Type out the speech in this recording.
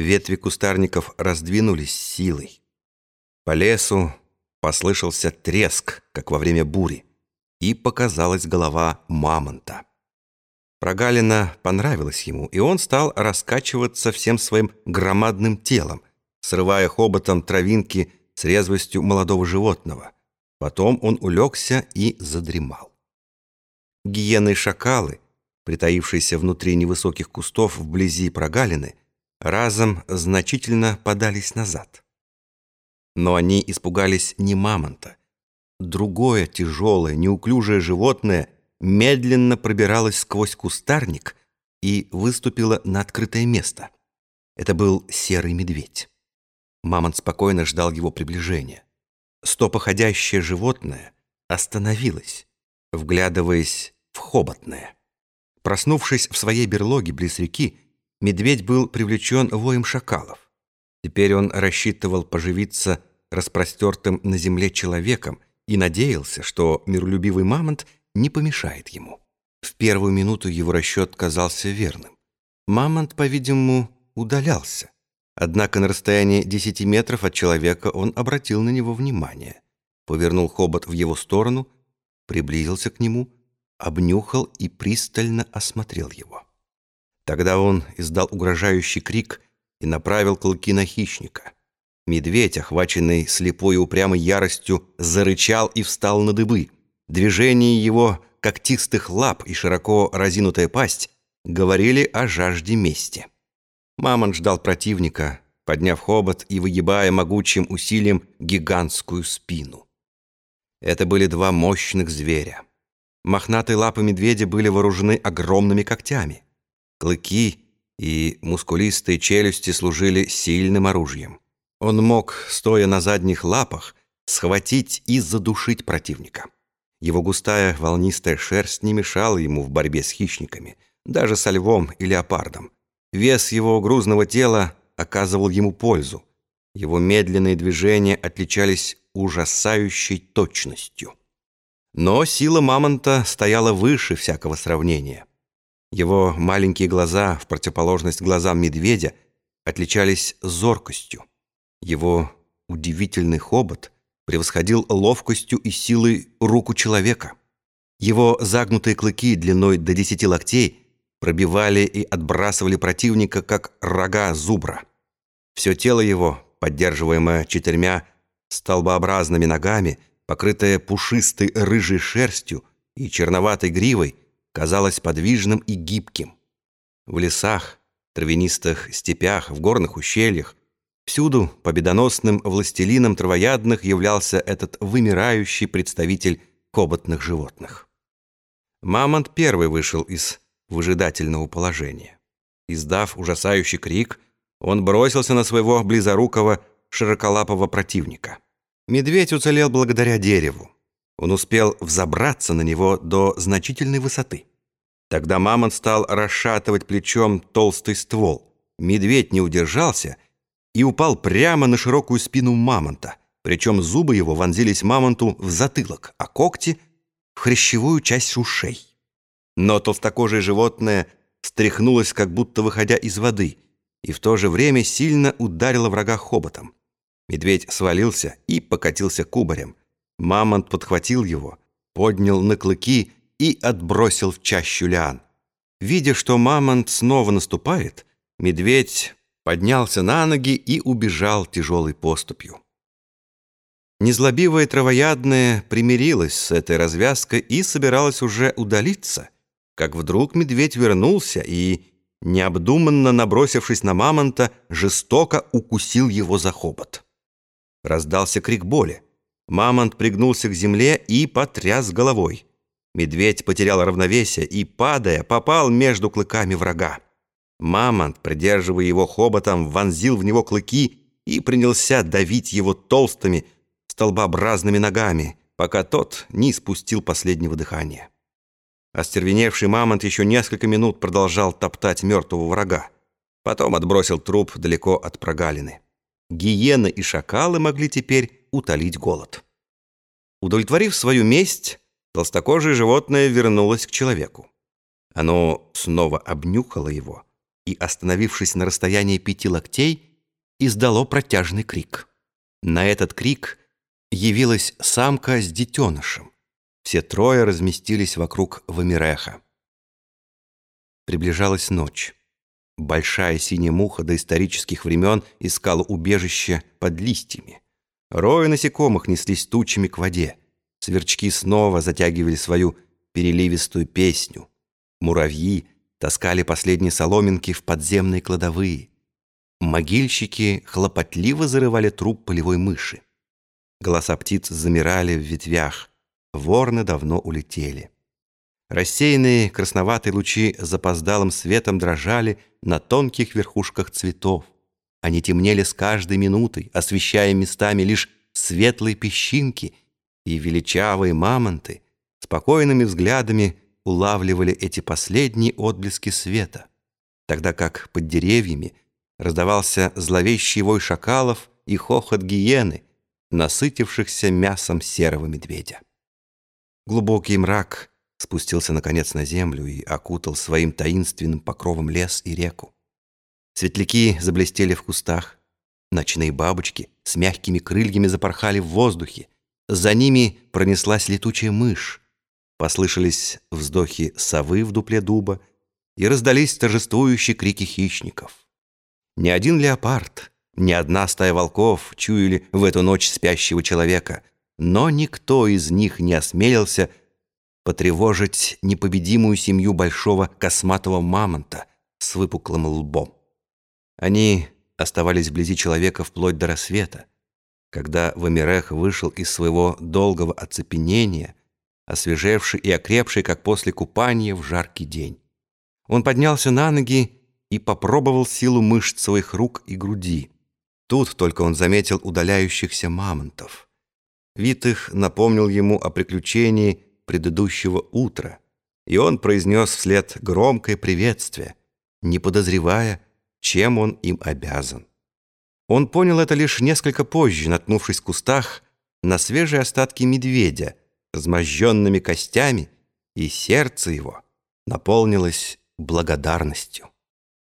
Ветви кустарников раздвинулись силой. По лесу послышался треск, как во время бури, и показалась голова мамонта. Прогалина понравилась ему, и он стал раскачиваться всем своим громадным телом, срывая хоботом травинки с резвостью молодого животного. Потом он улегся и задремал. Гиены и шакалы, притаившиеся внутри невысоких кустов вблизи прогалины, разом значительно подались назад. Но они испугались не мамонта. Другое тяжелое, неуклюжее животное медленно пробиралось сквозь кустарник и выступило на открытое место. Это был серый медведь. Мамонт спокойно ждал его приближения. Стопоходящее животное остановилось, вглядываясь в хоботное. Проснувшись в своей берлоге близ реки, медведь был привлечен воем шакалов. Теперь он рассчитывал поживиться распростертым на земле человеком и надеялся, что миролюбивый мамонт не помешает ему. В первую минуту его расчет казался верным. Мамонт, по-видимому, удалялся. Однако на расстоянии 10 метров от человека он обратил на него внимание, повернул хобот в его сторону, приблизился к нему, обнюхал и пристально осмотрел его. Тогда он издал угрожающий крик и направил клыки на хищника. Медведь, охваченный слепой и упрямой яростью, зарычал и встал на дыбы. Движение его когтистых лап и широко разинутая пасть говорили о жажде мести. Мамонт ждал противника, подняв хобот и выгибая могучим усилием гигантскую спину. Это были два мощных зверя. Мохнатые лапы медведя были вооружены огромными когтями. Клыки и мускулистые челюсти служили сильным оружием. Он мог, стоя на задних лапах, схватить и задушить противника. Его густая волнистая шерсть не мешала ему в борьбе с хищниками, даже со львом и леопардом. Вес его грузного тела оказывал ему пользу. Его медленные движения отличались ужасающей точностью. Но сила мамонта стояла выше всякого сравнения. Его маленькие глаза, в противоположность глазам медведя, отличались зоркостью. Его удивительный хобот превосходил ловкостью и силой руку человека. Его загнутые клыки длиной до десяти локтей пробивали и отбрасывали противника, как рога зубра. Все тело его, поддерживаемое четырьмя столбообразными ногами, покрытое пушистой рыжей шерстью и черноватой гривой, казалось подвижным и гибким. В лесах, травянистых степях, в горных ущельях, всюду победоносным властелином травоядных являлся этот вымирающий представитель коботных животных. Мамонт первый вышел из выжидательного положения. Издав ужасающий крик, он бросился на своего близорукого широколапого противника. Медведь уцелел благодаря дереву. Он успел взобраться на него до значительной высоты. Тогда мамонт стал расшатывать плечом толстый ствол. Медведь не удержался и упал прямо на широкую спину мамонта, причем зубы его вонзились мамонту в затылок, а когти — в хрящевую часть ушей. Но толстокожее животное стряхнулось, как будто выходя из воды, и в то же время сильно ударило врага хоботом. Медведь свалился и покатился кубарем. Мамонт подхватил его, поднял на клыки и отбросил в чащу лиан. Видя, что мамонт снова наступает, медведь поднялся на ноги и убежал тяжелой поступью. Незлобивая травоядная примирилась с этой развязкой и собиралась уже удалиться — как вдруг медведь вернулся и, необдуманно набросившись на мамонта, жестоко укусил его за хобот. Раздался крик боли. Мамонт пригнулся к земле и потряс головой. Медведь потерял равновесие и, падая, попал между клыками врага. Мамонт, придерживая его хоботом, вонзил в него клыки и принялся давить его толстыми, столбообразными ногами, пока тот не испустил последнего дыхания. Остервеневший мамонт еще несколько минут продолжал топтать мертвого врага. Потом отбросил труп далеко от прогалины. Гиены и шакалы могли теперь утолить голод. Удовлетворив свою месть, толстокожее животное вернулось к человеку. Оно снова обнюхало его и, остановившись на расстоянии пяти локтей, издало протяжный крик. На этот крик явилась самка с детенышем. Все трое разместились вокруг Вамиреха. Приближалась ночь. Большая синяя муха до исторических времен искала убежище под листьями. Рои насекомых неслись тучами к воде. Сверчки снова затягивали свою переливистую песню. Муравьи таскали последние соломинки в подземные кладовые. Могильщики хлопотливо зарывали труп полевой мыши. Голоса птиц замирали в ветвях. Ворны давно улетели. Рассеянные красноватые лучи запоздалым светом дрожали на тонких верхушках цветов. Они темнели с каждой минутой, освещая местами лишь светлые песчинки, и величавые мамонты спокойными взглядами улавливали эти последние отблески света, тогда как под деревьями раздавался зловещий вой шакалов и хохот гиены, насытившихся мясом серого медведя. Глубокий мрак спустился наконец на землю и окутал своим таинственным покровом лес и реку. Светляки заблестели в кустах, ночные бабочки с мягкими крыльями запорхали в воздухе, за ними пронеслась летучая мышь, послышались вздохи совы в дупле дуба и раздались торжествующие крики хищников. Ни один леопард, ни одна стая волков чуяли в эту ночь спящего человека, но никто из них не осмелился потревожить непобедимую семью большого косматого мамонта с выпуклым лбом. Они оставались вблизи человека вплоть до рассвета, когда Вамирех вышел из своего долгого оцепенения, освежевший и окрепший, как после купания в жаркий день. Он поднялся на ноги и попробовал силу мышц своих рук и груди. Тут только он заметил удаляющихся мамонтов. Вид их напомнил ему о приключении предыдущего утра, и он произнес вслед громкое приветствие, не подозревая, чем он им обязан. Он понял это лишь несколько позже, наткнувшись в кустах на свежие остатки медведя, размозженными костями, и сердце его наполнилось благодарностью.